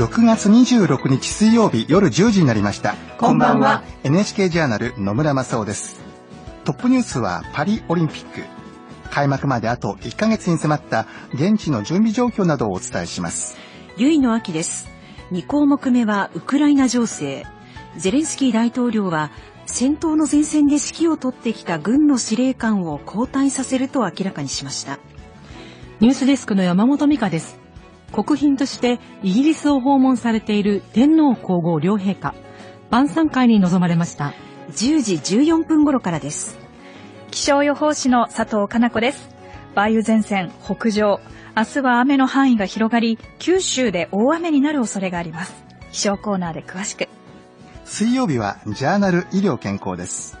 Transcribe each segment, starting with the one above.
6月26日水曜日夜10時になりました。こんばんは。NHK ジャーナル野村正夫です。トップニュースはパリオリンピック。開幕まであと1ヶ月に迫った現地の準備状況などをお伝えします。ゆいの秋です。2項目目はウクライナ情勢。ゼレンスキー大統領は戦闘の前線で指揮を執ってきた軍の司令官を交代させると明らかにしました。ニュースデスクの山本美香です。国賓としてイギリスを訪問されている天皇皇后両陛下、晩餐会に臨まれました。10時14分頃からです。気象予報士の佐藤かな子です。梅雨前線北上。明日は雨の範囲が広がり、九州で大雨になる恐れがあります。気象コーナーで詳しく。水曜日はジャーナル医療健康です。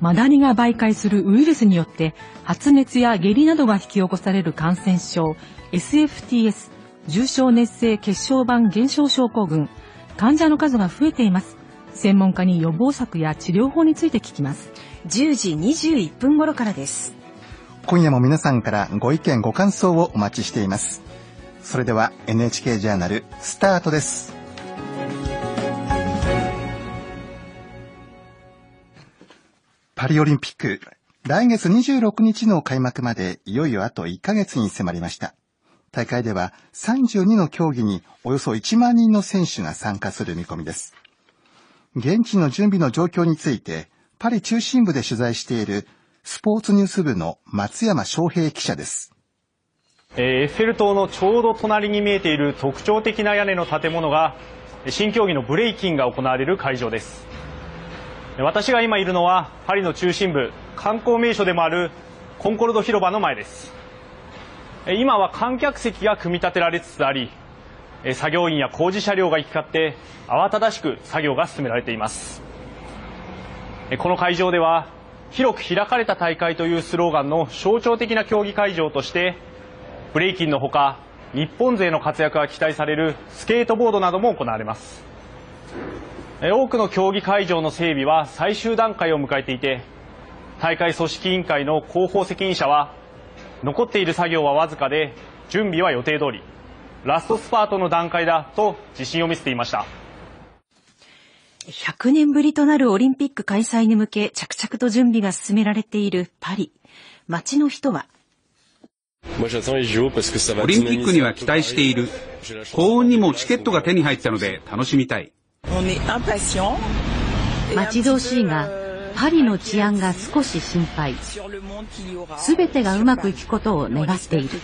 マダニが媒介するウイルスによって発熱や下痢などが引き起こされる感染症 SFTS 重症熱性血小板減少症候群患者の数が増えています専門家に予防策や治療法について聞きます10時21分頃からです。今夜も皆さんからご意見ご感想をお待ちしています。それでは NHK ジャーナルスタートです。パリオリンピック、来月26日の開幕までいよいよあと1ヶ月に迫りました。大会では32の競技におよそ1万人の選手が参加する見込みです。現地の準備の状況について、パリ中心部で取材しているスポーツニュース部の松山翔平記者です。えーエッフェル塔のちょうど隣に見えている特徴的な屋根の建物が新競技のブレイキンが行われる会場です私が今いるのはパリの中心部観光名所でもあるコンコルド広場の前です今は観客席が組み立てられつつあり作業員や工事車両が行き交って慌ただしく作業が進められています。この会場では広く開かれた大会というスローガンの象徴的な競技会場としてブレイキンのほか日本勢の活躍が期待されるスケートボードなども行われます。多くの競技会場の整備は最終段階を迎えていて大会組織委員会の広報責任者は残っている作業はわずかで準備は予定通りラストスパートの段階だと自信を見せていました100年ぶりとなるオリンピック開催に向け着々と準備が進められているパリ。街の人は、オリンピックには期待している。幸運にもチケットが手に入ったので楽しみたい。待ち遠しいが、パリの治安が少し心配。すべてがうまくいくことを願っている。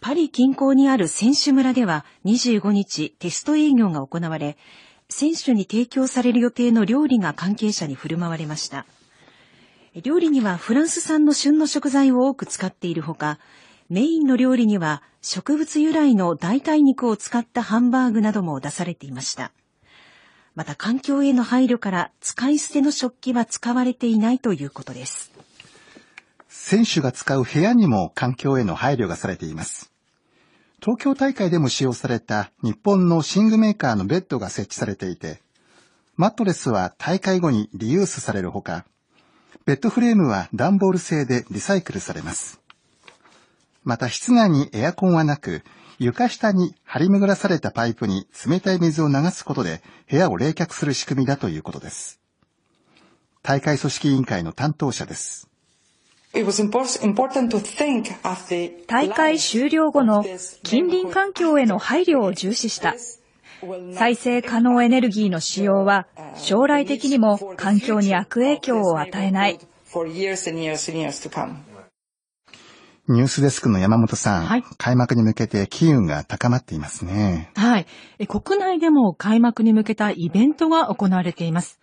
パリ近郊にある選手村では25日テスト営業が行われ、選手に提供される予定の料理が関係者に振る舞われました。料理にはフランス産の旬の食材を多く使っているほか、メインの料理には植物由来の代替肉を使ったハンバーグなども出されていました。また環境への配慮から使い捨ての食器は使われていないということです。選手が使う部屋にも環境への配慮がされています。東京大会でも使用された日本の寝具メーカーのベッドが設置されていて、マットレスは大会後にリユースされるほか、ベッドフレームは段ボール製でリサイクルされます。また室内にエアコンはなく、床下に張り巡らされたパイプに冷たい水を流すことで部屋を冷却する仕組みだということです。大会組織委員会の担当者です。大会終了後の近隣環境への配慮を重視した。再生可能エネルギーの使用は将来的にも環境に悪影響を与えない。ニュースデスクの山本さん、はい開幕に向けて機運が高まっていますね。はい。え国内でも開幕に向けたイベントが行われています。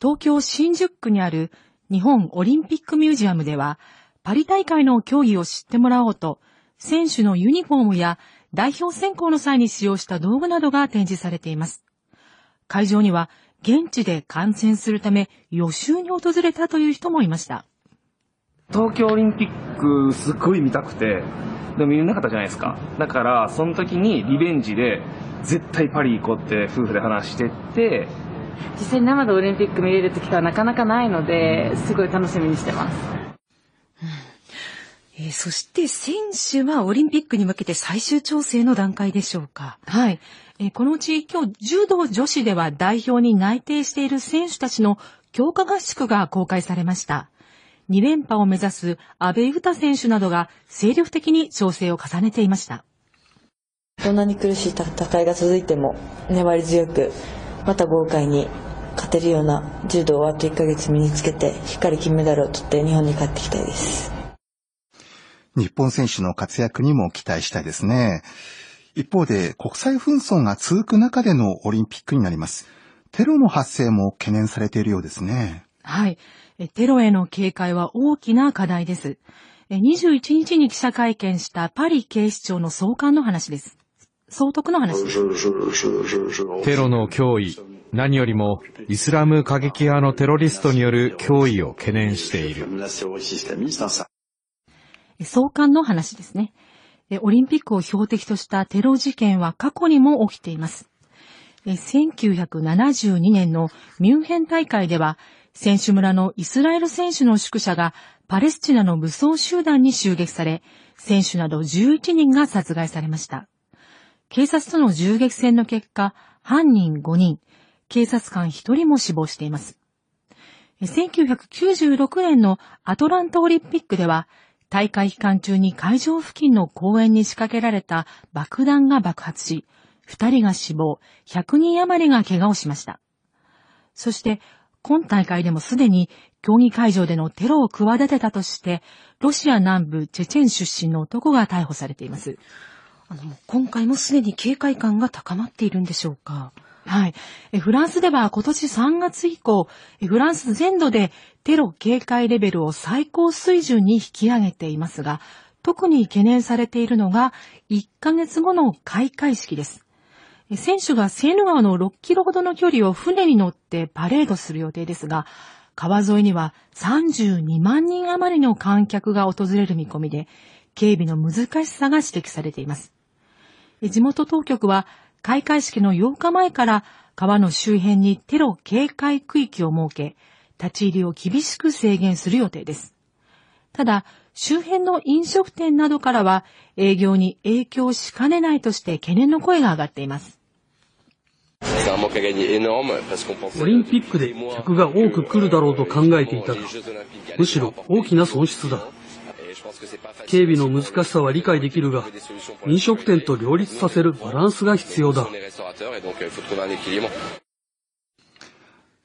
東京新宿区にある日本オリンピックミュージアムでは、パリ大会の競技を知ってもらおうと、選手のユニフォームや代表選考の際に使用した道具などが展示されています。会場には現地で観戦するため予習に訪れたという人もいました。東京オリンピックすっごい見たくて、でも見れなかったじゃないですか。だから、その時にリベンジで、絶対パリ行こうって夫婦で話してって、実際に生でオリンピック見れる時はなかなかないので、すごい楽しみにしてます。ええー、そして選手はオリンピックに向けて最終調整の段階でしょうか。はい。えー、このうち今日柔道女子では代表に内定している選手たちの強化合宿が公開されました。2連覇を目指す阿部詩選手などが精力的に調整を重ねていました。どんなに苦しい戦いが続いても粘り強く、また豪快に勝てるような柔道をあと1ヶ月身につけて、しっかり金メダルを取って日本に帰ってきたいです。日本選手の活躍にも期待したいですね。一方で国際紛争が続く中でのオリンピックになります。テロの発生も懸念されているようですね。はい。テロへの警戒は大きな課題です。21日に記者会見したパリ警視庁の総監の話です。総督の話です。テロの脅威、何よりもイスラム過激派のテロリストによる脅威を懸念している。総監の話ですね。オリンピックを標的としたテロ事件は過去にも起きています。1972年のミュンヘン大会では、選手村のイスラエル選手の宿舎がパレスチナの武装集団に襲撃され、選手など11人が殺害されました。警察との銃撃戦の結果、犯人5人、警察官1人も死亡しています。1996年のアトランタオリンピックでは、大会期間中に会場付近の公園に仕掛けられた爆弾が爆発し、2人が死亡、100人余りが怪我をしました。そして、今大会でもすでに競技会場でのテロを企てたとして、ロシア南部チェチェン出身の男が逮捕されています。あの、今回もすでに警戒感が高まっているんでしょうか？はい。フランスでは今年3月以降、フランス全土でテロ警戒レベルを最高水準に引き上げていますが、特に懸念されているのが1ヶ月後の開会式です。選手がセーヌ川の6キロほどの距離を船に乗ってパレードする予定ですが、川沿いには32万人余りの観客が訪れる見込みで、警備の難しさが指摘されています。地元当局は、開会式の8日前から川の周辺にテロ警戒区域を設け、立ち入りを厳しく制限する予定です。ただ、周辺の飲食店などからは営業に影響しかねないとして懸念の声が上がっています。オリンピックで客が多く来るだろうと考えていたが、むしろ大きな損失だ。警備の難しさは理解できるが、飲食店と両立させるバランスが必要だ。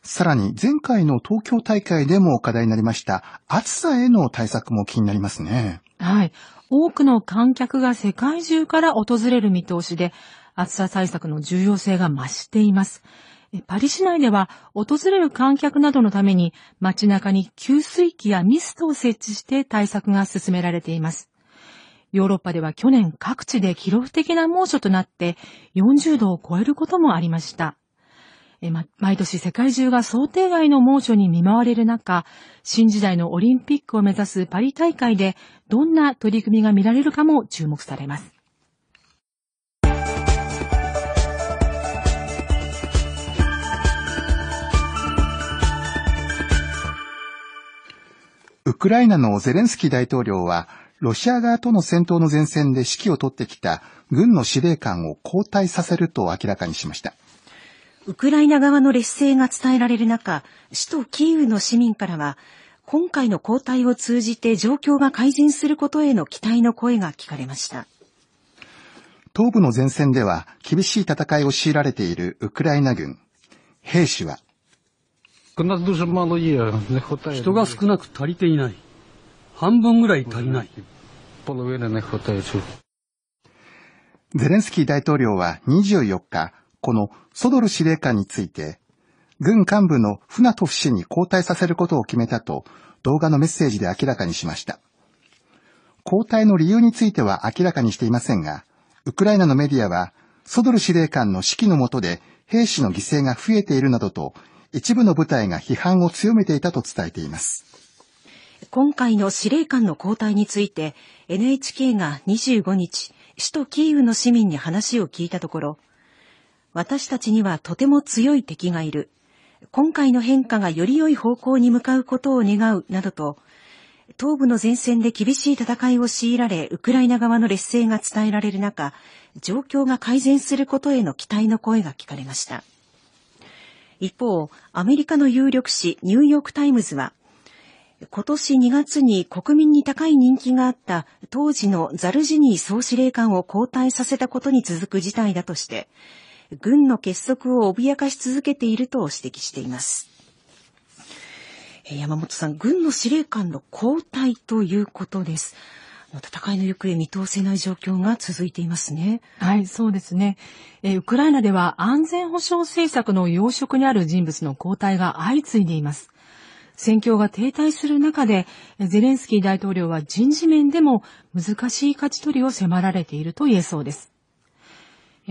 さらに前回の東京大会でも課題になりました暑さへの対策も気になりますね。はい。多くの観客が世界中から訪れる見通しで、暑さ対策の重要性が増しています。パリ市内では訪れる観客などのために街中に給水器やミストを設置して対策が進められています。ヨーロッパでは去年各地で記録的な猛暑となって40度を超えることもありました。えま毎年世界中が想定外の猛暑に見舞われる中、新時代のオリンピックを目指すパリ大会でどんな取り組みが見られるかも注目されます。ウクライナのゼレンスキー大統領は、ロシア側との戦闘の前線で指揮を執ってきた軍の司令官を交代させると明らかにしました。ウクライナ側の劣勢が伝えられる中、首都キーウの市民からは、今回の交代を通じて状況が改善することへの期待の声が聞かれました。東部の前線では厳しい戦いを強いられているウクライナ軍。兵士は、人が少なく足りていない。半分ぐらい足りない。ゼレンスキー大統領は24日、このソドル司令官について、軍幹部のフナトフ氏に交代させることを決めたと動画のメッセージで明らかにしました。交代の理由については明らかにしていませんが、ウクライナのメディアは、ソドル司令官の指揮の下で兵士の犠牲が増えているなどと一部の部隊が批判を強めていたと伝えています。今回の司令官の交代について NHK が25日、首都キーウの市民に話を聞いたところ、私たちにはとても強い敵がいる。今回の変化がより良い方向に向かうことを願うなどと、東部の前線で厳しい戦いを強いられ、ウクライナ側の劣勢が伝えられる中、状況が改善することへの期待の声が聞かれました。一方、アメリカの有力紙ニューヨークタイムズは、今年2月に国民に高い人気があった当時のザルジニー総司令官を交代させたことに続く事態だとして、軍の結束を脅かし続けていると指摘しています。山本さん、軍の司令官の交代ということです。戦いの行方見通せない状況が続いていますね。はい、そうですね。えウクライナでは安全保障政策の要職にある人物の交代が相次いでいます。戦況が停滞する中で、ゼレンスキー大統領は人事面でも難しい勝ち取りを迫られていると言えそうです。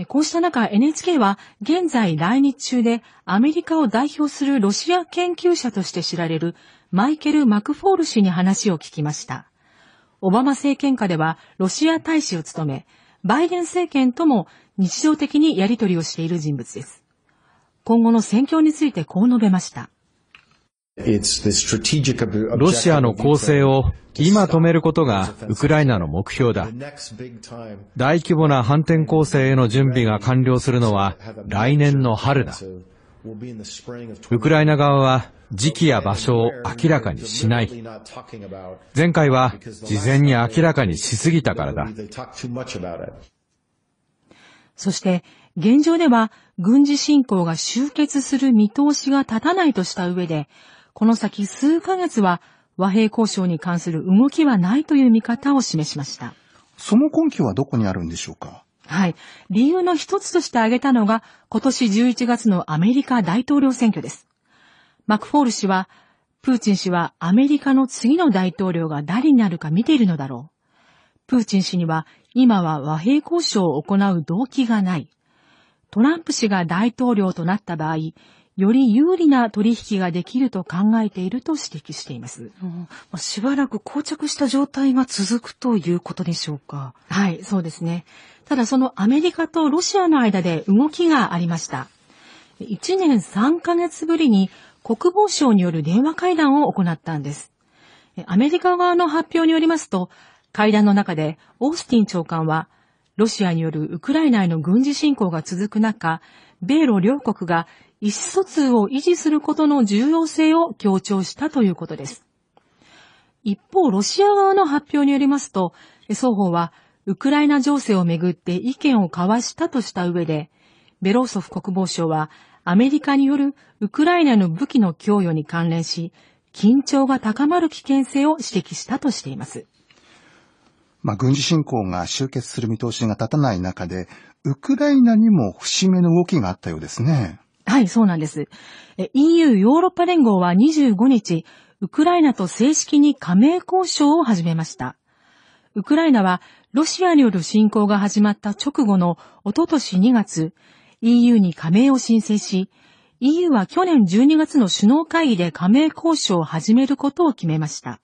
こうした中、NHK は現在来日中でアメリカを代表するロシア研究者として知られるマイケル・マクフォール氏に話を聞きました。オバマ政権下ではロシア大使を務め、バイデン政権とも日常的にやり取りをしている人物です。今後の戦況についてこう述べました。ロシアの攻勢を今止めることがウクライナの目標だ。大規模な反転攻勢への準備が完了するのは来年の春だ。ウクライナ側は時期や場所を明らかにしない。前回は事前に明らかにしすぎたからだ。そして、現状では軍事侵攻が終結する見通しが立たないとした上で、この先数ヶ月は和平交渉に関する動きはないという見方を示しました。その根拠はどこにあるんでしょうか？はい。理由の一つとして挙げたのが、今年11月のアメリカ大統領選挙です。マクフォール氏は、プーチン氏はアメリカの次の大統領が誰になるか見ているのだろう。プーチン氏には今は和平交渉を行う動機がない。トランプ氏が大統領となった場合、より有利な取引ができると考えていると指摘しています。うん、しばらく膠着した状態が続くということでしょうか。はい、そうですね。ただそのアメリカとロシアの間で動きがありました。1年3ヶ月ぶりに国防省による電話会談を行ったんです。アメリカ側の発表によりますと、会談の中でオースティン長官は、ロシアによるウクライナへの軍事侵攻が続く中、米ロ両国が意思疎通を維持することの重要性を強調したということです。一方、ロシア側の発表によりますと、双方はウクライナ情勢をめぐって意見を交わしたとした上で、ベローソフ国防相はアメリカによるウクライナの武器の供与に関連し、緊張が高まる危険性を指摘したとしています。まあ、軍事侵攻が終結する見通しが立たない中で、ウクライナにも節目の動きがあったようですね。はい、そうなんです。EU ヨーロッパ連合は25日、ウクライナと正式に加盟交渉を始めました。ウクライナはロシアによる侵攻が始まった直後のおととし2月、EU に加盟を申請し、EU は去年12月の首脳会議で加盟交渉を始めることを決めました。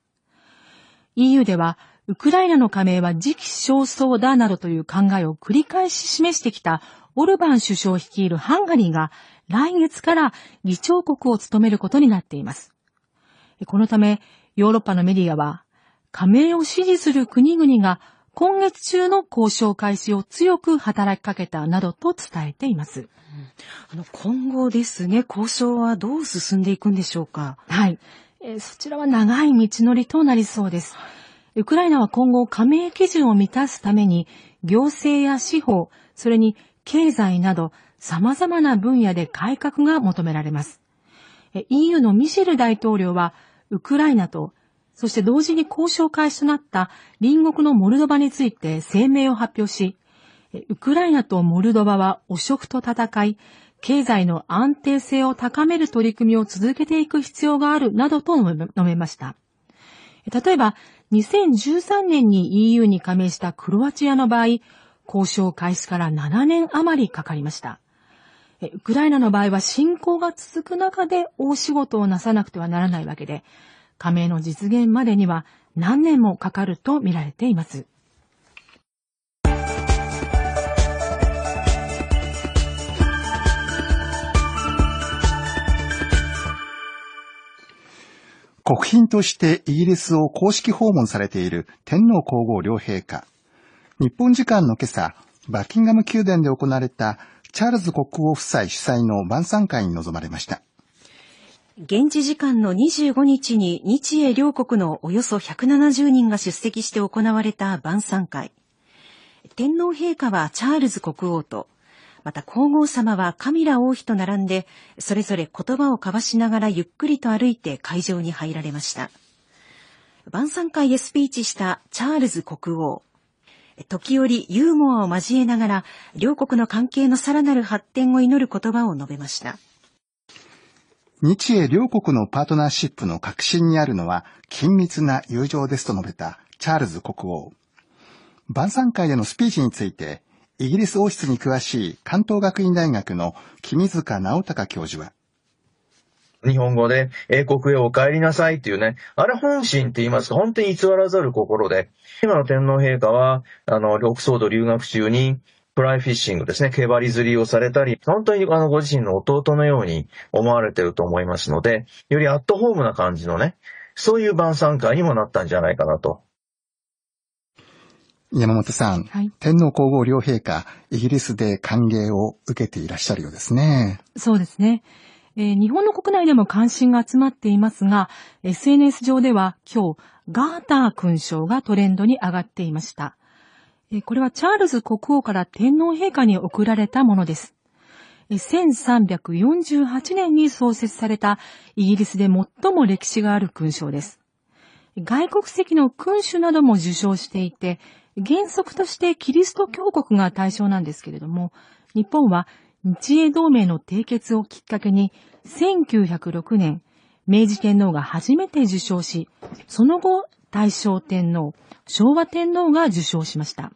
EU では、ウクライナの加盟は時期尚早だなどという考えを繰り返し示してきたオルバン首相率いるハンガリーが来月から議長国を務めることになっています。このため、ヨーロッパのメディアは、加盟を支持する国々が今月中の交渉開始を強く働きかけたなどと伝えています。あの今後ですね、交渉はどう進んでいくんでしょうか？はい。えそちらは長い道のりとなりそうです。ウクライナは今後加盟基準を満たすために、行政や司法、それに経済など様々な分野で改革が求められます。EU のミシェル大統領は、ウクライナと、そして同時に交渉開始となった隣国のモルドバについて声明を発表し、ウクライナとモルドバは汚職と戦い、経済の安定性を高める取り組みを続けていく必要があるなどと述べました。例えば、2013年に EU に加盟したクロアチアの場合、交渉開始から7年余りかかりました。ウクライナの場合は侵攻が続く中で大仕事をなさなくてはならないわけで、加盟の実現までには何年もかかると見られています。国賓としてイギリスを公式訪問されている天皇皇后両陛下。日本時間の今朝、バッキンガム宮殿で行われたチャールズ国王夫妻主催の晩餐会に臨まれました。現地時間の25日に日英両国のおよそ170人が出席して行われた晩餐会。天皇陛下はチャールズ国王と、また皇后様はカミラ王妃と並んで、それぞれ言葉を交わしながらゆっくりと歩いて会場に入られました。晩餐会へスピーチしたチャールズ国王。時折ユーモアを交えながら、両国の関係のさらなる発展を祈る言葉を述べました。日英両国のパートナーシップの核心にあるのは、緊密な友情ですと述べたチャールズ国王。晩餐会でのスピーチについて、イギリス王室に詳しい関東学院大学の君塚直隆教授は、日本語で英国へお帰りなさいっていうね、あれ本心って言いますか、本当に偽らざる心で、今の天皇陛下は、あの、オックソード留学中に、フライフィッシングですね、毛針釣りをされたり、本当にあのご自身の弟のように思われてると思いますので、よりアットホームな感じのね、そういう晩餐会にもなったんじゃないかなと。山本さん、はい、天皇皇后両陛下、イギリスで歓迎を受けていらっしゃるようですね。そうですね。えー、日本の国内でも関心が集まっていますが、SNS 上では今日、ガーター勲章がトレンドに上がっていました。えー、これはチャールズ国王から天皇陛下に贈られたものです。1348年に創設されたイギリスで最も歴史がある勲章です。外国籍の君主なども受章していて、原則としてキリスト教国が対象なんですけれども、日本は日英同盟の締結をきっかけに、1906年、明治天皇が初めて受章し、その後、大正天皇、昭和天皇が受章しました。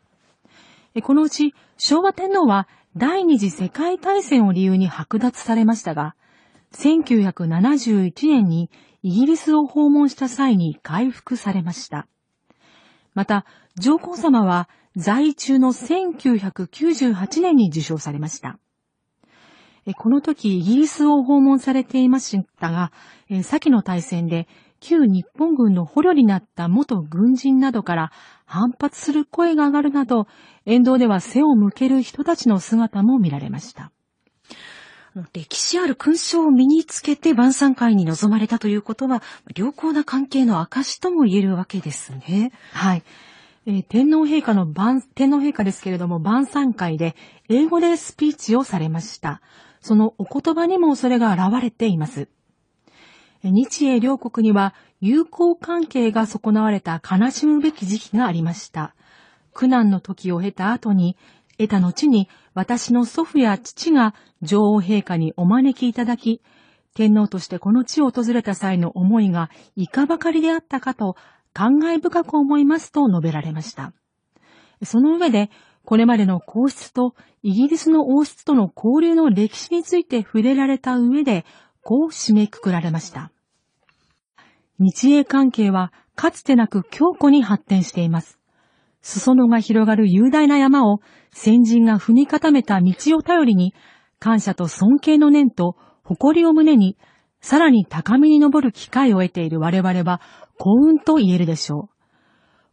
このうち、昭和天皇は第二次世界大戦を理由に剥奪されましたが、1971年にイギリスを訪問した際に回復されました。また、上皇様は在位中の1998年に受章されました。この時イギリスを訪問されていましたが、先の大戦で旧日本軍の捕虜になった元軍人などから反発する声が上がるなど、沿道では背を向ける人たちの姿も見られました。歴史ある勲章を身につけて晩餐会に臨まれたということは、良好な関係の証とも言えるわけですね。はい。えー、天皇陛下の晩、天皇陛下ですけれども晩餐会で英語でスピーチをされました。そのお言葉にもそれが現れています。日英両国には友好関係が損なわれた悲しむべき時期がありました。苦難の時を経た後に、得た後に私の祖父や父が女王陛下にお招きいただき、天皇としてこの地を訪れた際の思いがいかばかりであったかと感慨深く思いますと述べられました。その上で、これまでの皇室とイギリスの王室との交流の歴史について触れられた上で、こう締めくくられました。日英関係はかつてなく強固に発展しています。裾野が広がる雄大な山を先人が踏み固めた道を頼りに、感謝と尊敬の念と誇りを胸に、さらに高みに登る機会を得ている我々は幸運と言えるでしょう。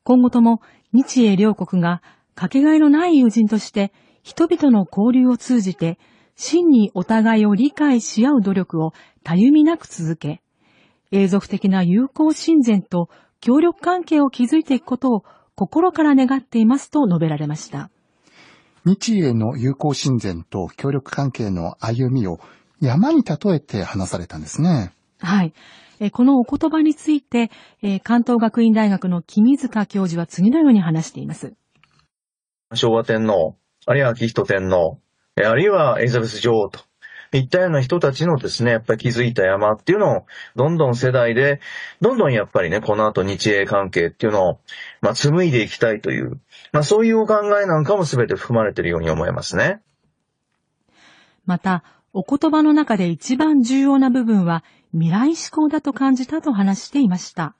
今後とも日英両国がかけがえのない友人として人々の交流を通じて真にお互いを理解し合う努力をたゆみなく続け、永続的な友好親善と協力関係を築いていくことを心から願っていますと述べられました。日英の友好親善と協力関係の歩みを山に例えて話されたんですね。はい。このお言葉について、関東学院大学の君塚教授は次のように話しています。昭和天皇、あるいは昭仁天皇、あるいはエリザベス女王といったような人たちのですね、やっぱり築いた山っていうのを、どんどん世代で、どんどんやっぱりね、この後日英関係っていうのを、まあ、紡いでいきたいという、まあ、そういうお考えなんかも全て含まれているように思いますね。また、お言葉の中で一番重要な部分は未来志向だと感じたと話していました。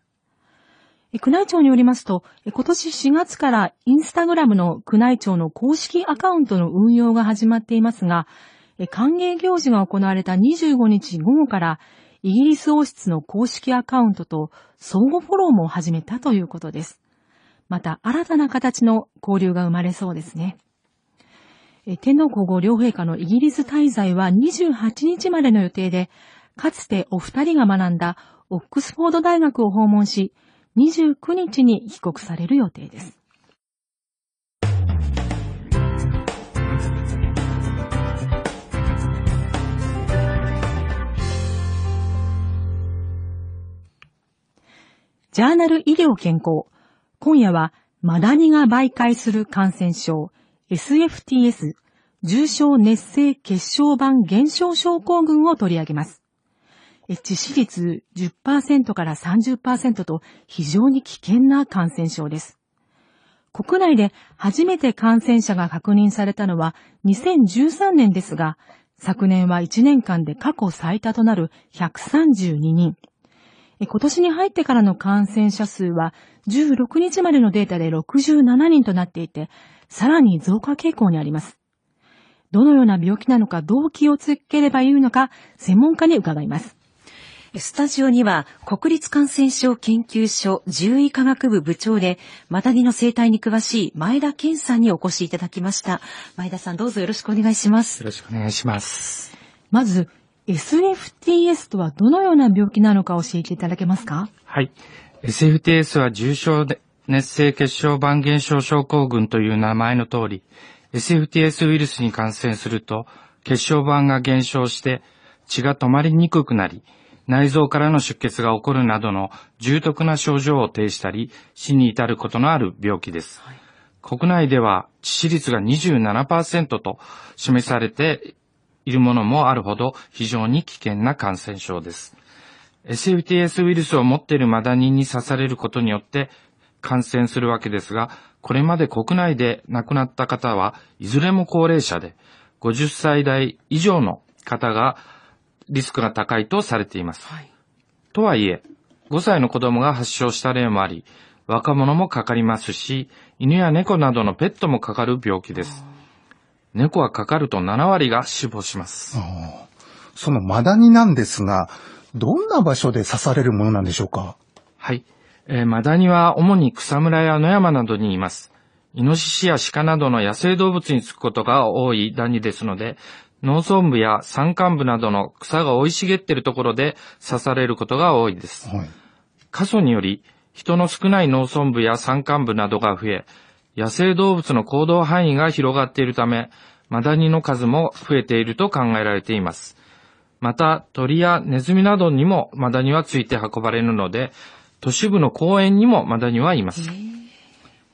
宮内庁によりますと、今年4月からインスタグラムの宮内庁の公式アカウントの運用が始まっていますが、歓迎行事が行われた25日午後から、イギリス王室の公式アカウントと相互フォローも始めたということです。また新たな形の交流が生まれそうですね。天皇皇后両陛下のイギリス滞在は28日までの予定で、かつてお二人が学んだオックスフォード大学を訪問し、29日に帰国される予定です。ジャーナル医療健康。今夜は、マダニが媒介する感染症、SFTS、重症熱性血小板減少症候群を取り上げます。致死率10%から30%と非常に危険な感染症です。国内で初めて感染者が確認されたのは2013年ですが、昨年は1年間で過去最多となる132人。今年に入ってからの感染者数は16日までのデータで67人となっていて、さらに増加傾向にあります。どのような病気なのか、どう気をつければいいのか、専門家に伺います。スタジオには国立感染症研究所獣医科学部部長でマダニの生態に詳しい前田健さんにお越しいただきました。前田さんどうぞよろしくお願いします。よろしくお願いします。まず、SFTS とはどのような病気なのか教えていただけますか？はい。SFTS は重症で熱性血小板減少症候群という名前の通り、SFTS ウイルスに感染すると血小板が減少して血が止まりにくくなり、内臓からの出血が起こるなどの重篤な症状を呈したり、死に至ることのある病気です。はい、国内では致死率が27%と示されているものもあるほど非常に危険な感染症です。SFTS ウイルスを持っているマダニに刺されることによって感染するわけですが、これまで国内で亡くなった方はいずれも高齢者で、50歳代以上の方がリスクが高いとされています。はい、とはいえ、5歳の子供が発症した例もあり、若者もかかりますし、犬や猫などのペットもかかる病気です。猫はかかると7割が死亡します。そのマダニなんですが、どんな場所で刺されるものなんでしょうか？はい。えー、マダニは主に草むらや野山などにいます。イノシシや鹿などの野生動物につくことが多いダニですので、農村部や山間部などの草が生い茂っているところで刺されることが多いです。はい、過疎により人の少ない農村部や山間部などが増え、野生動物の行動範囲が広がっているため、マダニの数も増えていると考えられています。また、鳥やネズミなどにもマダニはついて運ばれるので、都市部の公園にもマダニはいます。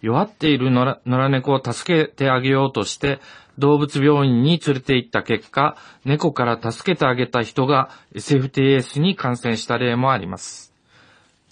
弱っている野良猫を助けてあげようとして、動物病院に連れて行った結果、猫から助けてあげた人が SFTS に感染した例もあります。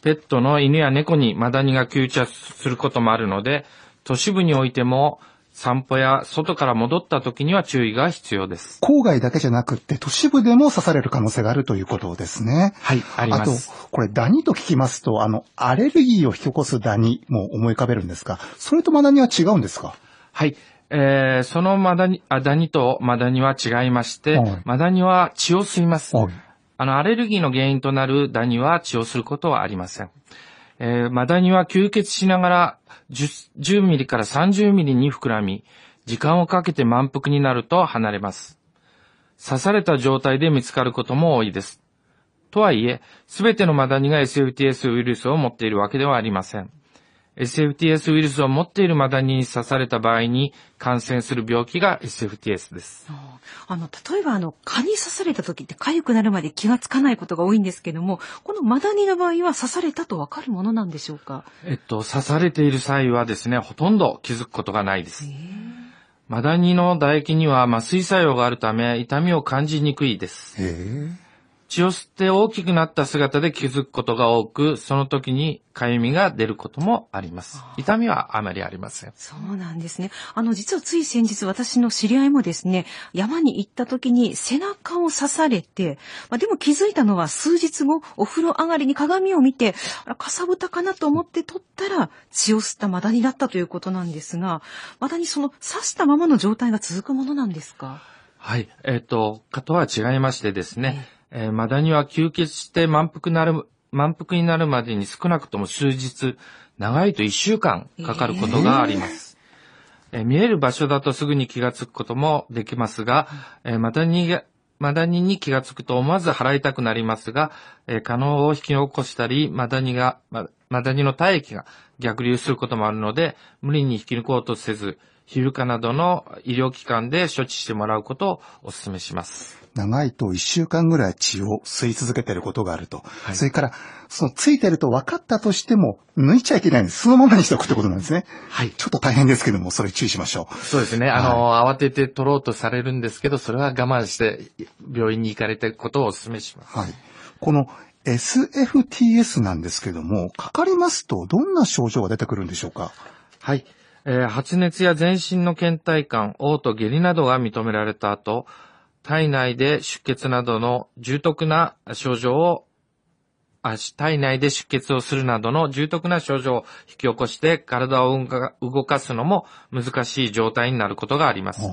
ペットの犬や猫にマダニが吸着することもあるので、都市部においても散歩や外から戻った時には注意が必要です。郊外だけじゃなくって都市部でも刺される可能性があるということですね。はい、あります。あと、これダニと聞きますと、あの、アレルギーを引き起こすダニも思い浮かべるんですが、それとマダニは違うんですか？はい。えー、そのマダニ、あ、ダニとマダニは違いまして、はい、マダニは血を吸います。はい、あの、アレルギーの原因となるダニは血を吸うことはありません。えー、マダニは吸血しながら 10, 10ミリから30ミリに膨らみ、時間をかけて満腹になると離れます。刺された状態で見つかることも多いです。とはいえ、すべてのマダニが SFTS ウイルスを持っているわけではありません。SFTS ウイルスを持っているマダニに刺された場合に感染する病気が SFTS です。あの、例えばあの、蚊に刺された時って痒くなるまで気がつかないことが多いんですけども、このマダニの場合は刺されたとわかるものなんでしょうか？えっと、刺されている際はですね、ほとんど気づくことがないです。マダニの唾液には麻酔作用があるため痛みを感じにくいです。血を吸って大きくなった姿で気づくことが多く、その時に痒みが出ることもあります。痛みはあまりありません。そうなんですね。あの、実はつい先日私の知り合いもですね、山に行った時に背中を刺されて、まあ、でも気づいたのは数日後、お風呂上がりに鏡を見て、かさぶたかなと思って取ったら血を吸ったマダニだったということなんですが、マダニその刺したままの状態が続くものなんですか？はい。えっ、ー、と、かとは違いましてですね、えー、マダニは吸血して満腹なる、満腹になるまでに少なくとも数日、長いと1週間かかることがあります。えー、見える場所だとすぐに気がつくこともできますが、えー、マダニが、マダニに気がつくと思わず払いたくなりますが、えー、可能を引き起こしたり、マダニが、マダニの体液が逆流することもあるので、無理に引き抜こうとせず、皮膚科などの医療機関で処置してもらうことをお勧めします。長いと1週間ぐらい血を吸い続けてることがあると。はい、それから、そのついてると分かったとしても、抜いちゃいけないんです。そのままにしておくってことなんですね。はい。ちょっと大変ですけども、それ注意しましょう。そうですね。あの、はい、慌てて取ろうとされるんですけど、それは我慢して病院に行かれていくことをお勧めします。はい。この SFTS なんですけども、かかりますとどんな症状が出てくるんでしょうか？はい。えー、発熱や全身の倦怠感、嘔吐、下痢などが認められた後、体内で出血などの重篤な症状を体内で出血をするなどの重篤な症状を引き起こして体を動かすのも難しい状態になることがあります。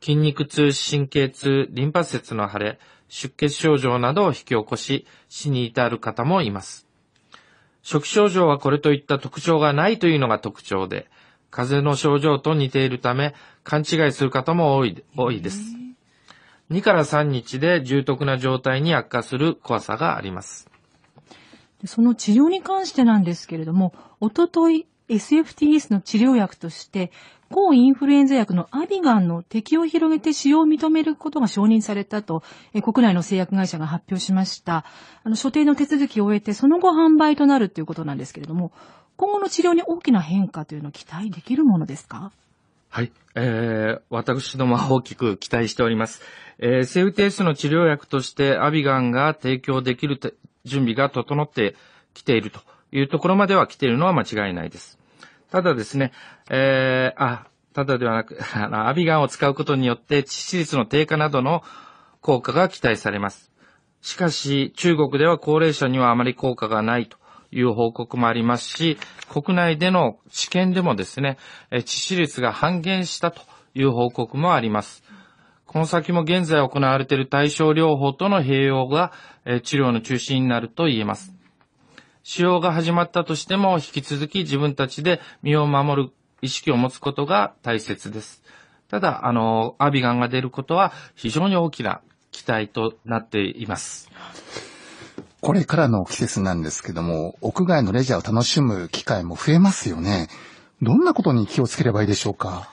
筋肉痛、神経痛、リンパ節の腫れ、出血症状などを引き起こし死に至る方もいます。初期症状はこれといった特徴がないというのが特徴で、風邪の症状と似ているため、勘違いする方も多い多いです。2から3日で重篤な状態に悪化する怖さがあります。その治療に関してなんですけれども、おととい SFTS の治療薬として、抗インフルエンザ薬のアビガンの適用を広げて使用を認めることが承認されたと、え国内の製薬会社が発表しました。あの、所定の手続きを終えて、その後販売となるということなんですけれども、今後の治療に大きな変化というのを期待できるものですか？はい。えー、私どもは大きく期待しております。えー、セウテースの治療薬としてアビガンが提供できる準備が整ってきているというところまでは来ているのは間違いないです。ただですね、えー、あ、ただではなく、あアビガンを使うことによって致死率の低下などの効果が期待されます。しかし、中国では高齢者にはあまり効果がないという報告もありますし、国内での治験でもですね、致死率が半減したという報告もあります。この先も現在行われている対症療法との併用が治療の中心になると言えます。使用が始まったとしても、引き続き自分たちで身を守る意識を持つことが大切です。ただ、あの、アビガンが出ることは非常に大きな期待となっています。これからの季節なんですけども、屋外のレジャーを楽しむ機会も増えますよね。どんなことに気をつければいいでしょうか？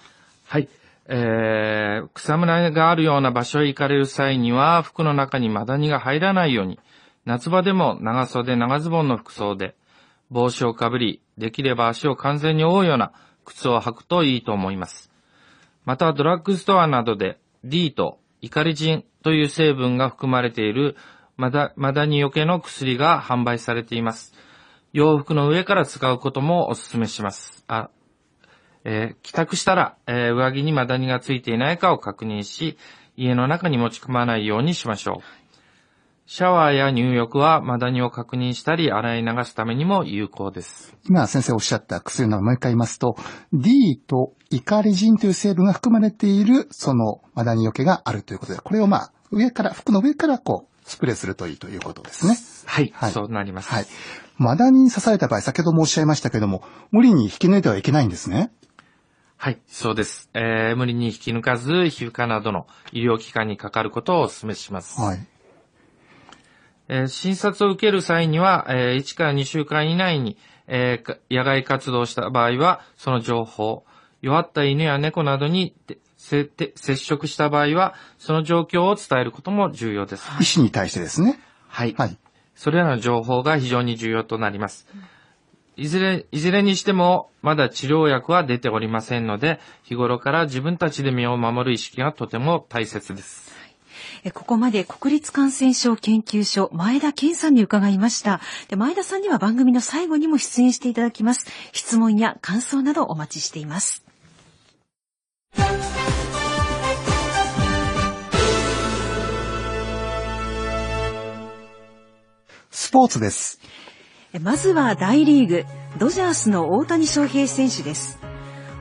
はい。えー、草むらがあるような場所へ行かれる際には、服の中にマダニが入らないように、夏場でも長袖長ズボンの服装で、帽子をかぶり、できれば足を完全に覆うような靴を履くといいと思います。また、ドラッグストアなどで D とイカリジンという成分が含まれているマダマダニよけの薬が販売されています。洋服の上から使うこともお勧めします。あ、えー、帰宅したら、えー、上着にマダニがついていないかを確認し、家の中に持ち込まないようにしましょう。シャワーや入浴はマダニを確認したり洗い流すためにも有効です。今先生おっしゃった薬の名前もう一回言いますと、D とイカリジンという成分が含まれているそのマダニよけがあるということで、これをまあ上から、服の上からこうスプレーするといいということですね。はい。はい、そうなります。はい。マダニに刺された場合、先ほどもおっしゃいましたけども、無理に引き抜いてはいけないんですね。はい、そうです。えー、無理に引き抜かず、皮膚科などの医療機関にかかることをお勧めします。はい。えー、診察を受ける際には、えー、1から2週間以内に、えー、野外活動した場合は、その情報、弱った犬や猫などに接触した場合は、その状況を伝えることも重要です。医師に対してですね。はい。はい。それらの情報が非常に重要となります。いずれ、いずれにしても、まだ治療薬は出ておりませんので、日頃から自分たちで身を守る意識がとても大切です。ここまで国立感染症研究所前田健さんに伺いました。で前田さんには番組の最後にも出演していただきます。質問や感想などお待ちしています。スポーツです。まずは大リーグ、ドジャースの大谷翔平選手です。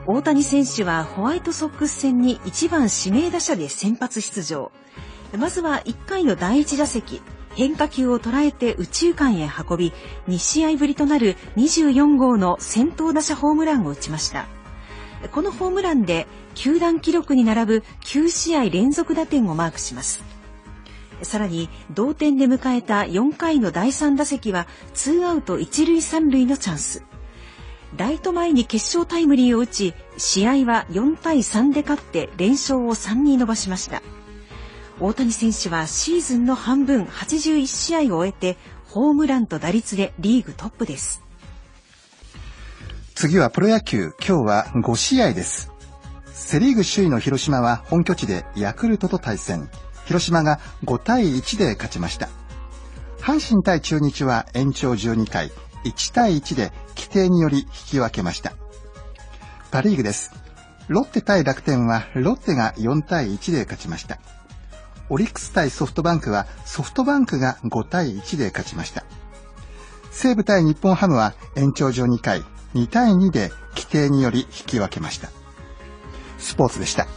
大谷選手はホワイトソックス戦に1番指名打者で先発出場。まずは1回の第1打席、変化球を捉えて宇宙間へ運び、2試合ぶりとなる24号の先頭打者ホームランを打ちました。このホームランで球団記録に並ぶ9試合連続打点をマークします。さらに同点で迎えた4回の第3打席は2アウト1塁3塁のチャンス。ライト前に決勝タイムリーを打ち、試合は4対3で勝って連勝を3に伸ばしました。大谷選手はシーズンの半分81試合を終えて、ホームランと打率でリーグトップです。次はプロ野球、今日は5試合です。セリーグ首位の広島は本拠地でヤクルトと対戦。広島が5対1で勝ちました。阪神対中日は延長12回、1対1で規定により引き分けました。パリーグです。ロッテ対楽天はロッテが4対1で勝ちました。オリックス対ソフトバンクはソフトバンクが5対1で勝ちました。西武対日本ハムは延長12回、2対2で規定により引き分けました。スポーツでした。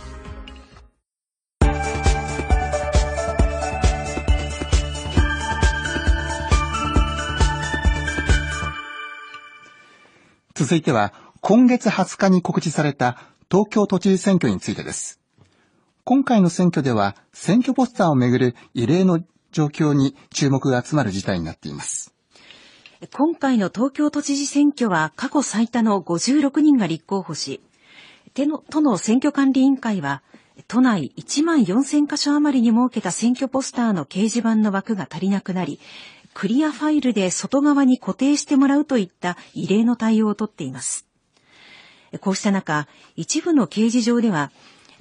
続いては、今月20日に告示された東京都知事選挙についてです。今回の選挙では、選挙ポスターをめぐる異例の状況に注目が集まる事態になっています。今回の東京都知事選挙は過去最多の56人が立候補し、都の選挙管理委員会は、都内1万4000箇所余りに設けた選挙ポスターの掲示板の枠が足りなくなり、クリアファイルで外側に固定してもらうといった異例の対応をとっています。こうした中、一部の掲示場では、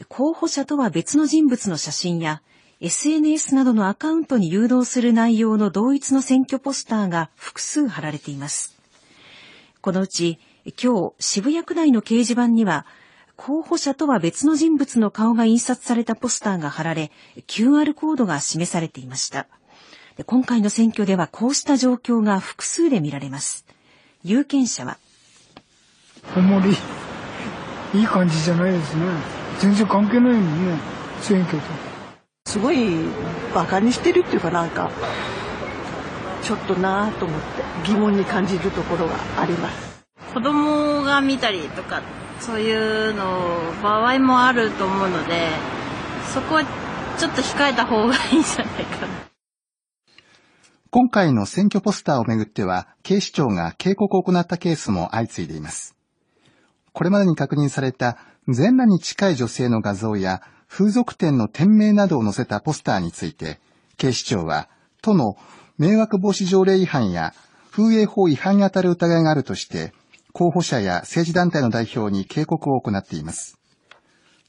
候補者とは別の人物の写真や、SNS などのアカウントに誘導する内容の同一の選挙ポスターが複数貼られています。このうち、今日、渋谷区内の掲示板には、候補者とは別の人物の顔が印刷されたポスターが貼られ、QR コードが示されていました。今回の選挙ではこうした状況が複数で見られます。有権者は。あんまりいい感じじゃないですね。全然関係ないもんね、選挙と。すごいバカにしてるっていうかなんかちょっとなぁと思って疑問に感じるところがあります。子供が見たりとかそういうの場合もあると思うのでそこはちょっと控えた方がいいんじゃないかな。今回の選挙ポスターをめぐっては警視庁が警告を行ったケースも相次いでいます。これまでに確認された全裸に近い女性の画像や風俗店の店名などを載せたポスターについて、警視庁は、都の迷惑防止条例違反や風営法違反に当たる疑いがあるとして、候補者や政治団体の代表に警告を行っています。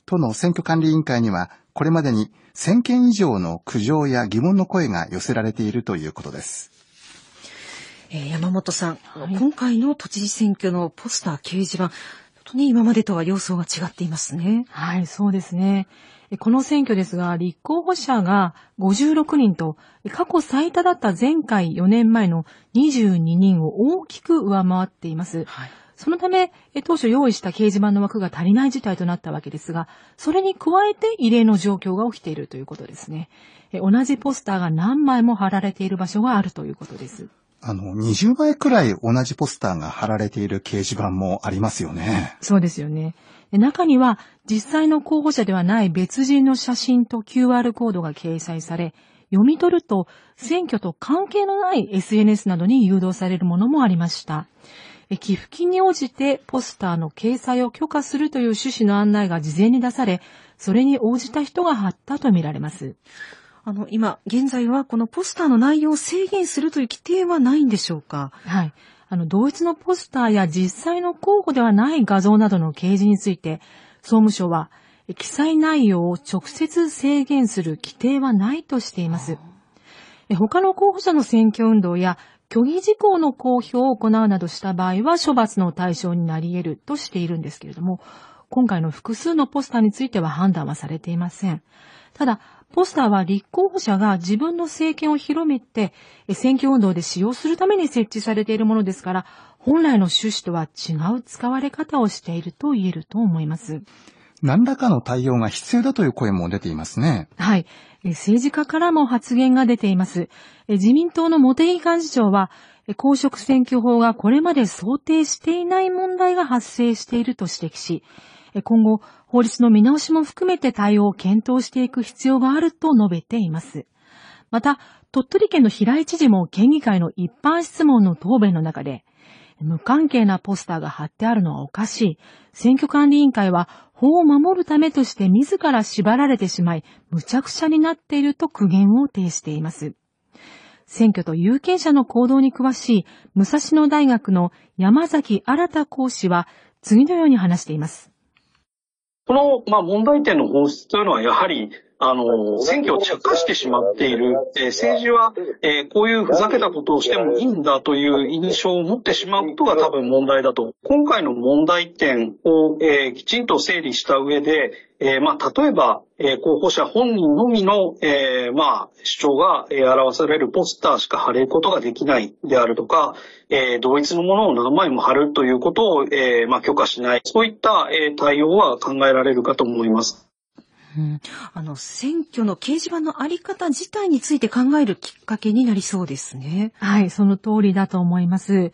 都の選挙管理委員会には、これまでに1000件以上の苦情や疑問の声が寄せられているということです。えー、山本さん、はい、今回の都知事選挙のポスター掲示板、当に今までとは様相が違っていますね。はい、そうですね。この選挙ですが、立候補者が56人と、過去最多だった前回4年前の22人を大きく上回っています。はい、そのため、当初用意した掲示板の枠が足りない事態となったわけですが、それに加えて異例の状況が起きているということですね。同じポスターが何枚も貼られている場所があるということです。あの、20枚くらい同じポスターが貼られている掲示板もありますよね。そうですよね。中には実際の候補者ではない別人の写真と QR コードが掲載され、読み取ると選挙と関係のない SNS などに誘導されるものもありました。寄付金に応じてポスターの掲載を許可するという趣旨の案内が事前に出され、それに応じた人が貼ったとみられます。あの、今、現在はこのポスターの内容を制限するという規定はないんでしょうか？はい。あの、同一のポスターや実際の候補ではない画像などの掲示について、総務省は、記載内容を直接制限する規定はないとしています。他の候補者の選挙運動や虚偽事項の公表を行うなどした場合は処罰の対象になり得るとしているんですけれども、今回の複数のポスターについては判断はされていません。ただ、ポスターは立候補者が自分の政権を広めて、選挙運動で使用するために設置されているものですから、本来の趣旨とは違う使われ方をしていると言えると思います。何らかの対応が必要だという声も出ていますね。はい。政治家からも発言が出ています。自民党の茂木幹事長は、公職選挙法がこれまで想定していない問題が発生していると指摘し、今後、法律の見直しも含めて対応を検討していく必要があると述べています。また、鳥取県の平井知事も県議会の一般質問の答弁の中で、無関係なポスターが貼ってあるのはおかしい。選挙管理委員会は法を守るためとして自ら縛られてしまい、無茶苦茶になっていると苦言を呈しています。選挙と有権者の行動に詳しい武蔵野大学の山崎新講師は次のように話しています。この、まあ、問題点の本質というのはやはりあの、選挙を着火してしまっている、えー、政治は、えー、こういうふざけたことをしてもいいんだという印象を持ってしまうことが多分問題だと。今回の問題点を、えー、きちんと整理した上で、えー、まあ、例えば、えー、候補者本人のみの、えー、まあ、主張が、表されるポスターしか貼れることができないであるとか、えー、同一のものを何枚も貼るということを、えー、まあ、許可しない。そういった、えー、対応は考えられるかと思います。うん、あの、選挙の掲示板のあり方自体について考えるきっかけになりそうですね。はい、その通りだと思います。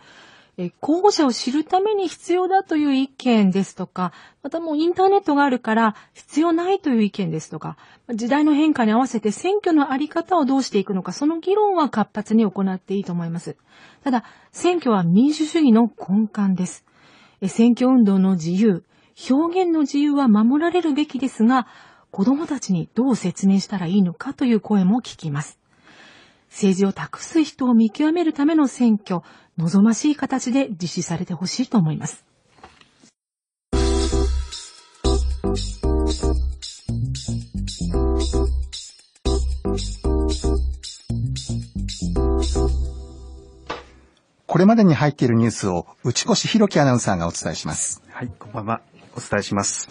え候補者を知るために必要だという意見ですとか、またもうインターネットがあるから必要ないという意見ですとか、時代の変化に合わせて選挙のあり方をどうしていくのか、その議論は活発に行っていいと思います。ただ、選挙は民主主義の根幹です。え選挙運動の自由、表現の自由は守られるべきですが、子供たちにどう説明したらいいのかという声も聞きます。政治を託す人を見極めるための選挙、望ましい形で実施されてほしいと思います。これまでに入っているニュースを内越弘樹アナウンサーがお伝えします。はい、こんばんは。お伝えします。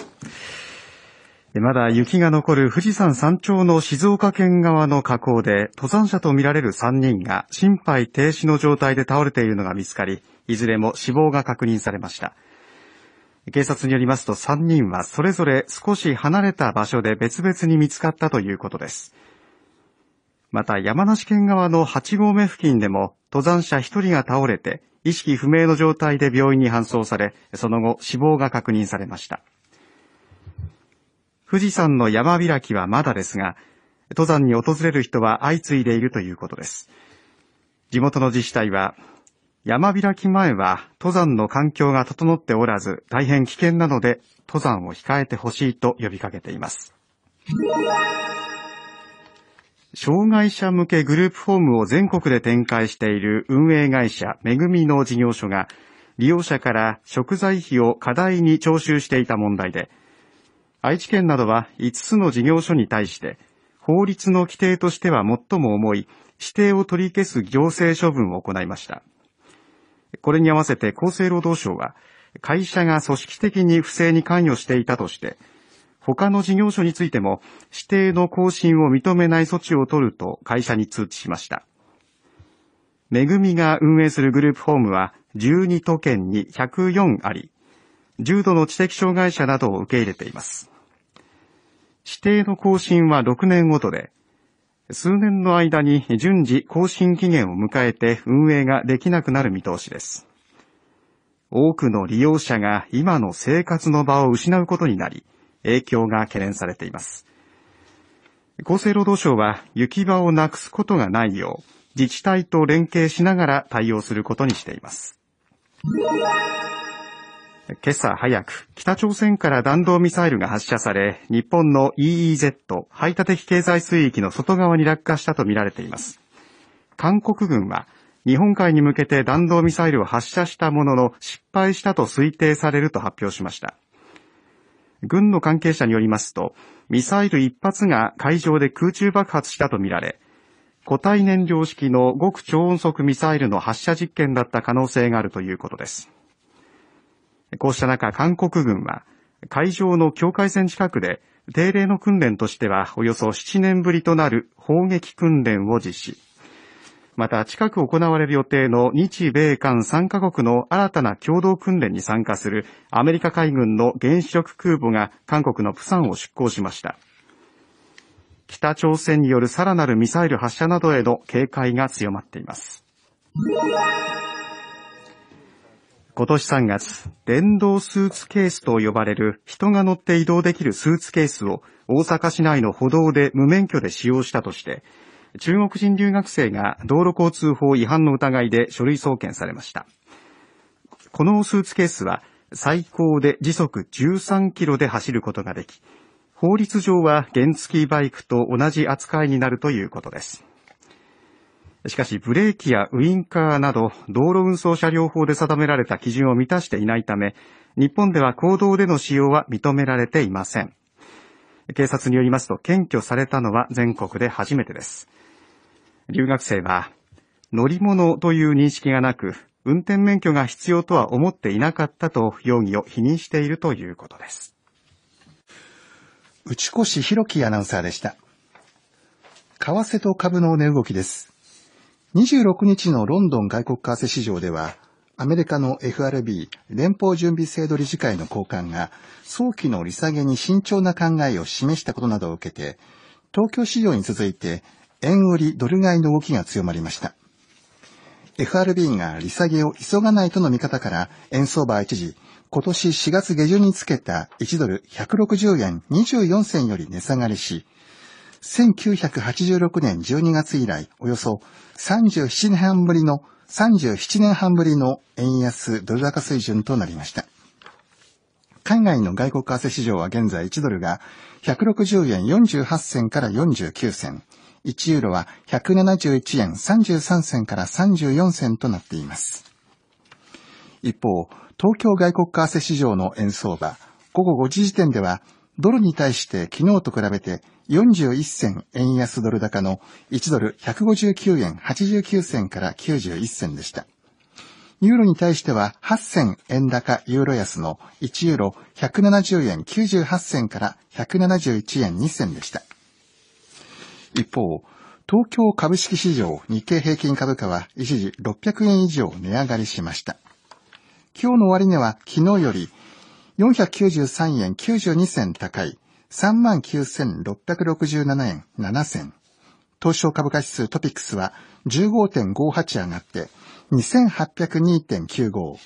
まだ雪が残る富士山山頂の静岡県側の河口で登山者とみられる3人が心肺停止の状態で倒れているのが見つかり、いずれも死亡が確認されました。警察によりますと3人はそれぞれ少し離れた場所で別々に見つかったということです。また山梨県側の8合目付近でも登山者1人が倒れて意識不明の状態で病院に搬送され、その後死亡が確認されました。富士山の山開きはまだですが、登山に訪れる人は相次いでいるということです。地元の自治体は、山開き前は登山の環境が整っておらず大変危険なので登山を控えてほしいと呼びかけています。障害者向けグループホームを全国で展開している運営会社めぐみの事業所が利用者から食材費を過大に徴収していた問題で愛知県などは5つの事業所に対して、法律の規定としては最も重い指定を取り消す行政処分を行いました。これに合わせて厚生労働省は、会社が組織的に不正に関与していたとして、他の事業所についても指定の更新を認めない措置を取ると会社に通知しました。めぐみが運営するグループホームは12都県に104あり、重度の知的障害者などを受け入れています。指定の更新は6年ごとで、数年の間に順次更新期限を迎えて運営ができなくなる見通しです。多くの利用者が今の生活の場を失うことになり、影響が懸念されています。厚生労働省は行き場をなくすことがないよう、自治体と連携しながら対応することにしています。今朝早く、北朝鮮から弾道ミサイルが発射され、日本の EEZ、排他的経済水域の外側に落下したとみられています。韓国軍は、日本海に向けて弾道ミサイルを発射したものの失敗したと推定されると発表しました。軍の関係者によりますと、ミサイル一発が海上で空中爆発したとみられ、固体燃料式の極超音速ミサイルの発射実験だった可能性があるということです。こうした中、韓国軍は、海上の境界線近くで、定例の訓練としてはおよそ7年ぶりとなる砲撃訓練を実施。また近く行われる予定の日米韓3カ国の新たな共同訓練に参加するアメリカ海軍の原子力空母が韓国のプサンを出港しました北朝鮮によるさらなるミサイル発射などへの警戒が強まっています今年3月、電動スーツケースと呼ばれる人が乗って移動できるスーツケースを大阪市内の歩道で無免許で使用したとして、中国人留学生が道路交通法違反の疑いで書類送検されました。このスーツケースは最高で時速13キロで走ることができ、法律上は原付バイクと同じ扱いになるということです。しかし、ブレーキやウインカーなど、道路運送車両法で定められた基準を満たしていないため、日本では公道での使用は認められていません。警察によりますと、検挙されたのは全国で初めてです。留学生は、乗り物という認識がなく、運転免許が必要とは思っていなかったと容疑を否認しているということです。内越弘樹アナウンサーでした。為替と株の値動きです。26日のロンドン外国為替市場では、アメリカの FRB 連邦準備制度理事会の高官が早期の利下げに慎重な考えを示したことなどを受けて、東京市場に続いて円売りドル買いの動きが強まりました。FRB が利下げを急がないとの見方から円相場は一時、今年4月下旬につけた1ドル160円24銭より値下がりし、1986年12月以来、およそ37年半ぶりの、37年半ぶりの円安ドル高水準となりました。海外の外国為替市場は現在1ドルが160円48銭から49銭、1ユーロは171円33銭から34銭となっています。一方、東京外国為替市場の円相場、午後5時時点では、ドルに対して昨日と比べて41銭円安ドル高の1ドル159円89銭から91銭でした。ユーロに対しては8銭円高ユーロ安の1ユーロ170円98銭から171円2銭でした。一方、東京株式市場日経平均株価は一時600円以上値上がりしました。今日の終値は昨日より493円92銭高い39,667円7銭。東証株価指数トピックスは15.58上がって2802.95。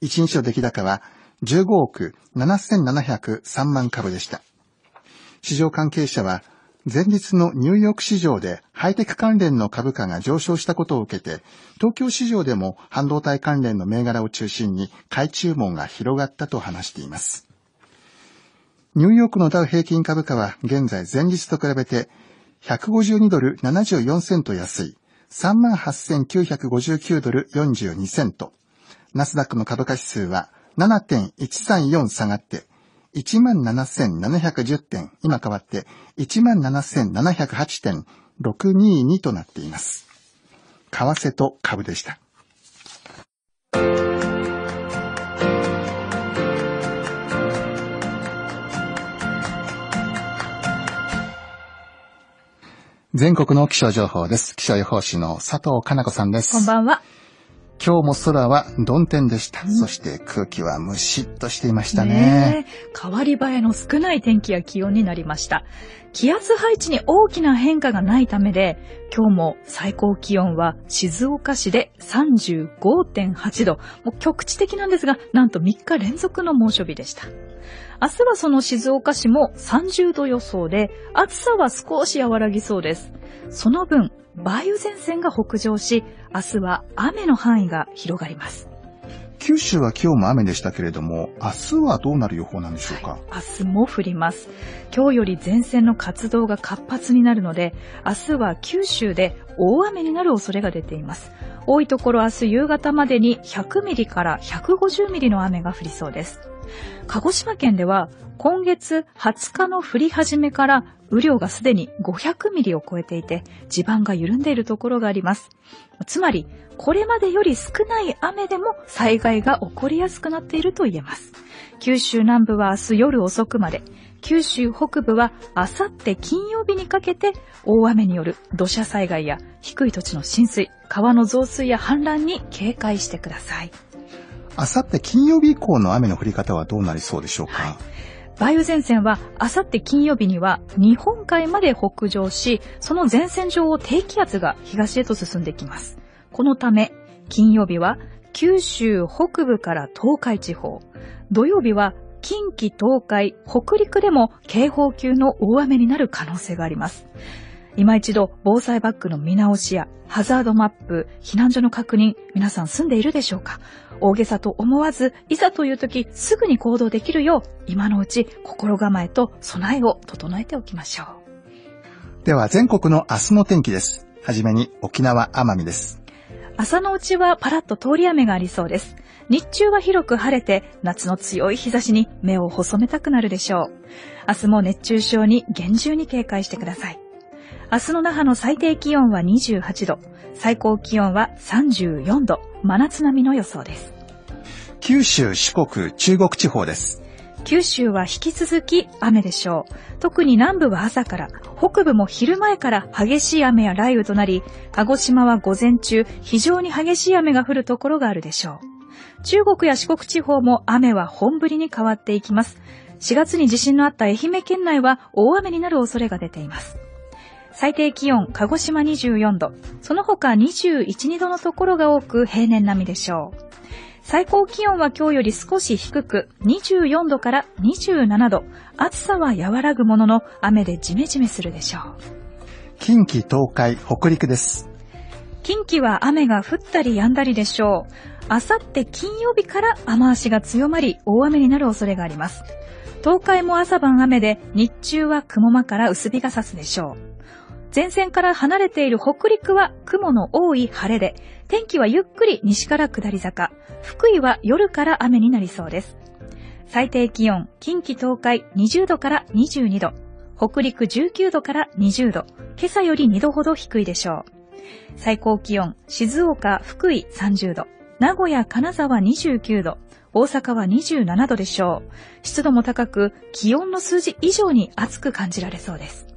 一日の出来高は15億7703万株でした。市場関係者は前日のニューヨーク市場でハイテク関連の株価が上昇したことを受けて、東京市場でも半導体関連の銘柄を中心に買い注文が広がったと話しています。ニューヨークのダウ平均株価は現在前日と比べて152ドル74セント安い38,959ドル42セント。ナスダックの株価指数は7.134下がって17,710点、今変わって17,708.622となっています。為替と株でした。全国の気象情報です。気象予報士の佐藤かな子さんです。こんばんは。今日も空は曇天でした。そして空気はムシッとしていましたね。変わり映えの少ない天気や気温になりました。気圧配置に大きな変化がないためで、今日も最高気温は静岡市で35.8度。もう局地的なんですが、なんと3日連続の猛暑日でした。明日はその静岡市も30度予想で、暑さは少し和らぎそうです。その分、梅雨前線が北上し、明日は雨の範囲が広がります。九州は今日も雨でしたけれども、明日はどうなる予報なんでしょうか、明日も降ります。今日より前線の活動が活発になるので、明日は九州で大雨になる恐れが出ています。多いところ明日夕方までに100ミリから150ミリの雨が降りそうです。鹿児島県では今月20日の降り始めから雨量がすでに500ミリを超えていて地盤が緩んでいるところがあります。つまりこれまでより少ない雨でも災害が起こりやすくなっていると言えます。九州南部は明日夜遅くまで、九州北部はあさって金曜日にかけて大雨による土砂災害や低い土地の浸水、川の増水や氾濫に警戒してください。あさって金曜日以降の雨の降り方はどうなりそうでしょうか、はい梅雨前線はあさって金曜日には日本海まで北上し、その前線上を低気圧が東へと進んできます。このため、金曜日は九州北部から東海地方、土曜日は近畿、東海、北陸でも警報級の大雨になる可能性があります。今一度、防災バッグの見直しや、ハザードマップ、避難所の確認、皆さん住んでいるでしょうか？大げさと思わず、いざという時、すぐに行動できるよう、今のうち心構えと備えを整えておきましょう。では、全国の明日の天気です。はじめに、沖縄・奄美です。朝のうちはパラッと通り雨がありそうです。日中は広く晴れて、夏の強い日差しに目を細めたくなるでしょう。明日も熱中症に厳重に警戒してください。明日の那覇の最低気温は28度、最高気温は34度、真夏並みの予想です。九州、四国、中国地方です。九州は引き続き雨でしょう。特に南部は朝から、北部も昼前から激しい雨や雷雨となり、鹿児島は午前中、非常に激しい雨が降るところがあるでしょう。中国や四国地方も雨は本降りに変わっていきます。4月に地震のあった愛媛県内は大雨になる恐れが出ています。最低気温、鹿児島24度、その他21、2度のところが多く平年並みでしょう。最高気温は今日より少し低く、24度から27度、暑さは和らぐものの雨でジメジメするでしょう。近畿、東海、北陸です。近畿は雨が降ったり止んだりでしょう。あさって金曜日から雨足が強まり、大雨になる恐れがあります。東海も朝晩雨で、日中は雲間から薄日が差すでしょう。前線から離れている北陸は雲の多い晴れで、天気はゆっくり西から下り坂、福井は夜から雨になりそうです。最低気温、近畿東海20度から22度、北陸19度から20度、今朝より2度ほど低いでしょう。最高気温、静岡、福井30度、名古屋、金沢29度、大阪は27度でしょう。湿度も高く、気温の数字以上に暑く感じられそうです。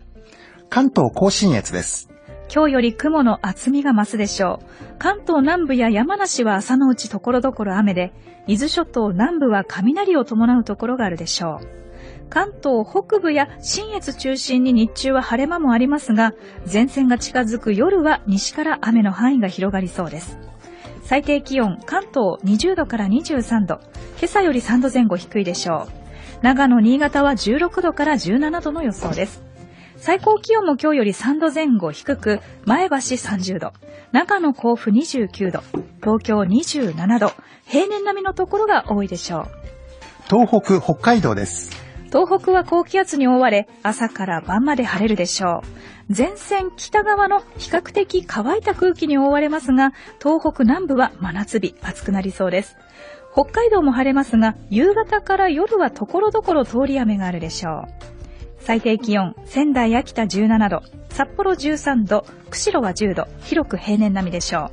関東甲信越です。今日より雲の厚みが増すでしょう。関東南部や山梨は朝のうち所々雨で、伊豆諸島南部は雷を伴うところがあるでしょう。関東北部や新越中心に日中は晴れ間もありますが、前線が近づく夜は西から雨の範囲が広がりそうです。最低気温、関東20度から23度、今朝より3度前後低いでしょう。長野、新潟は16度から17度の予想です。最高気温も今日より3度前後低く、前橋30度、長野甲府29度、東京27度、平年並みのところが多いでしょう。東北、北海道です。東北は高気圧に覆われ、朝から晩まで晴れるでしょう。前線北側の比較的乾いた空気に覆われますが、東北南部は真夏日、暑くなりそうです。北海道も晴れますが、夕方から夜は所々通り雨があるでしょう。最低気温、仙台、秋田17度、札幌13度、釧路は10度、広く平年並みでしょう。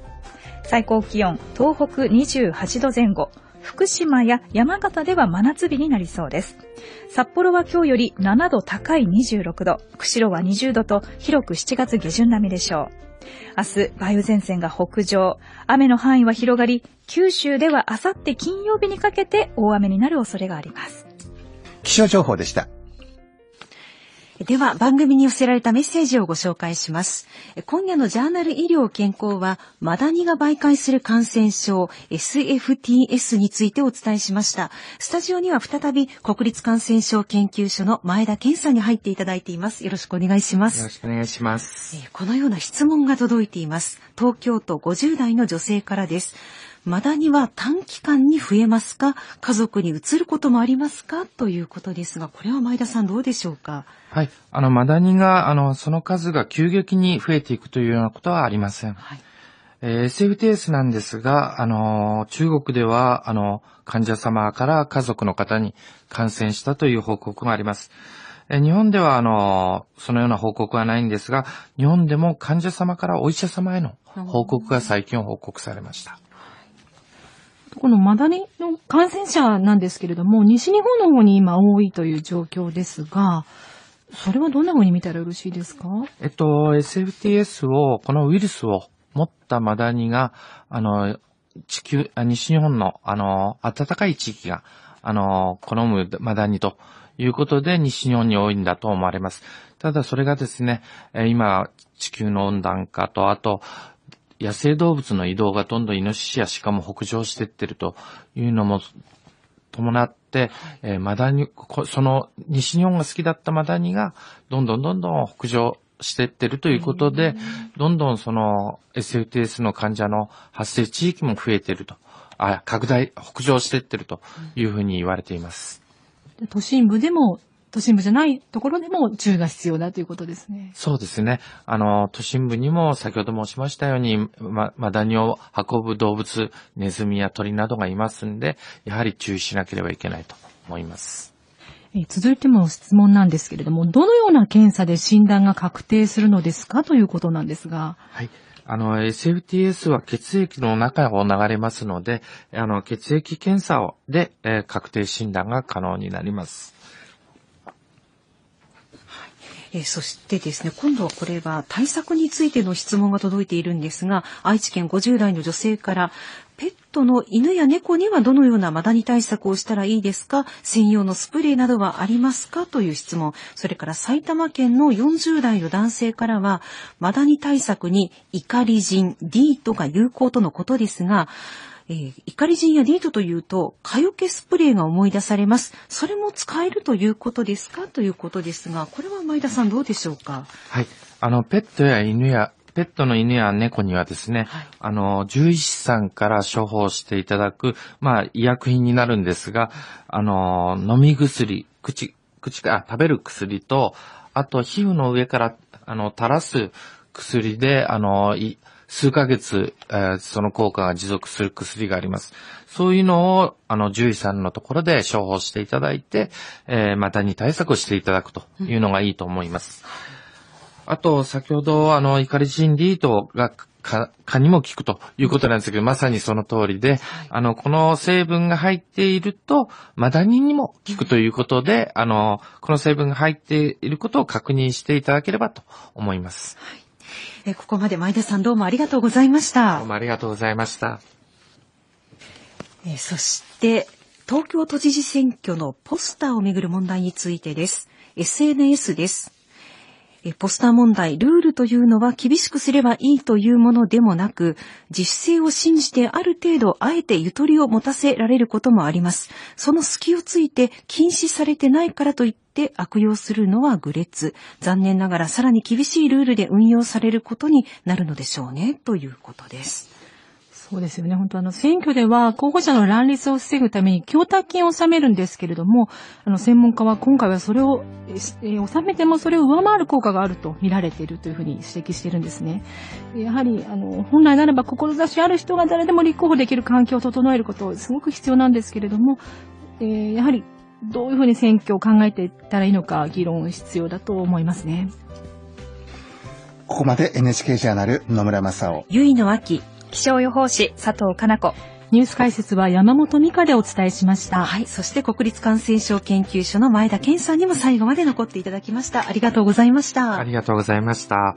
最高気温、東北28度前後、福島や山形では真夏日になりそうです。札幌は今日より7度高い26度、釧路は20度と広く7月下旬並みでしょう。明日、梅雨前線が北上、雨の範囲は広がり、九州ではあさって金曜日にかけて大雨になる恐れがあります。気象情報でした。では番組に寄せられたメッセージをご紹介します。今夜のジャーナル医療健康は、マダニが媒介する感染症 SFTS についてお伝えしました。スタジオには再び国立感染症研究所の前田健さんに入っていただいています。よろしくお願いします。よろしくお願いします。このような質問が届いています。東京都50代の女性からです。マダニは短期間に増えますか？家族に移ることもありますか？ということですが、これは前田さんどうでしょうか？はい。あの、マダニが、あの、その数が急激に増えていくというようなことはありません。はい。えー、SFTS なんですが、あの、中国では、あの、患者様から家族の方に感染したという報告があります。え日本では、あの、そのような報告はないんですが、日本でも患者様からお医者様への報告が最近報告されました。このマダニの感染者なんですけれども、西日本の方に今多いという状況ですが、それはどんな風に見たらよろしいですか？えっと、SFTS を、このウイルスを持ったマダニが、あの、地球、西日本の、あの、暖かい地域が、あの、好むマダニということで、西日本に多いんだと思われます。ただ、それがですね、今、地球の温暖化と、あと、野生動物の移動がどんどんイノシシや鹿も北上していってるというのも伴って、えー、マダニ、その西日本が好きだったマダニがどんどんどんどん北上していってるということで、どんどんその SFTS の患者の発生地域も増えていると、あ、拡大、北上していってるというふうに言われています。都心部でも都心部じゃないところでも注意が必要だということですね。そうですね。あの、都心部にも先ほど申しましたように、ま、マダニを運ぶ動物、ネズミや鳥などがいますんで、やはり注意しなければいけないと思います。続いても質問なんですけれども、どのような検査で診断が確定するのですかということなんですが。はい。あの、SFTS は血液の中を流れますので、あの、血液検査をで、えー、確定診断が可能になります。えー、そしてですね、今度はこれは対策についての質問が届いているんですが、愛知県50代の女性から、ペットの犬や猫にはどのようなマダニ対策をしたらいいですか？専用のスプレーなどはありますか？という質問。それから埼玉県の40代の男性からは、マダニ対策にイカリジン、ディートが有効とのことですが、えー、イカリジンやディートというと、蚊よけスプレーが思い出されます。それも使えるということですか？ということですが、これは前田さんどうでしょうか？はい。あの、ペットや犬や、ペットの犬や猫にはですね、はい、あの、獣医師さんから処方していただく、まあ、医薬品になるんですが、あの、飲み薬、口、口か、食べる薬と、あと、皮膚の上から、あの、垂らす薬で、あの、い、数ヶ月、えー、その効果が持続する薬があります。そういうのを、あの、獣医さんのところで処方していただいて、えー、マダニ対策をしていただくというのがいいと思います。うん、あと、先ほど、あの、イカリジンリートが蚊蚊にも効くということなんですけど、まさにその通りで、あの、この成分が入っていると、マダニにも効くということで、あの、この成分が入っていることを確認していただければと思います。はいえここまで前田さんどうもありがとうございました。どうもありがとうございました。えそして、東京都知事選挙のポスターをめぐる問題についてです。SNS です。ポスター問題、ルールというのは厳しくすればいいというものでもなく、自主性を信じてある程度あえてゆとりを持たせられることもあります。その隙をついて禁止されてないからといって悪用するのは愚劣。残念ながらさらに厳しいルールで運用されることになるのでしょうね、ということです。そうですよね。本当あの、選挙では候補者の乱立を防ぐために供託金を納めるんですけれども、あの、専門家は今回はそれを、えー、納めてもそれを上回る効果があると見られているというふうに指摘しているんですね。やはり、あの、本来ならば志ある人が誰でも立候補できる環境を整えること、すごく必要なんですけれども、えー、やはり、どういうふうに選挙を考えていったらいいのか議論必要だと思いますね。ここまで NHK ジャーナル野村正夫。ゆいの秋。気象予報士佐藤かな子。ニュース解説は山本美香でお伝えしました。はい。そして国立感染症研究所の前田健さんにも最後まで残っていただきました。ありがとうございました。ありがとうございました。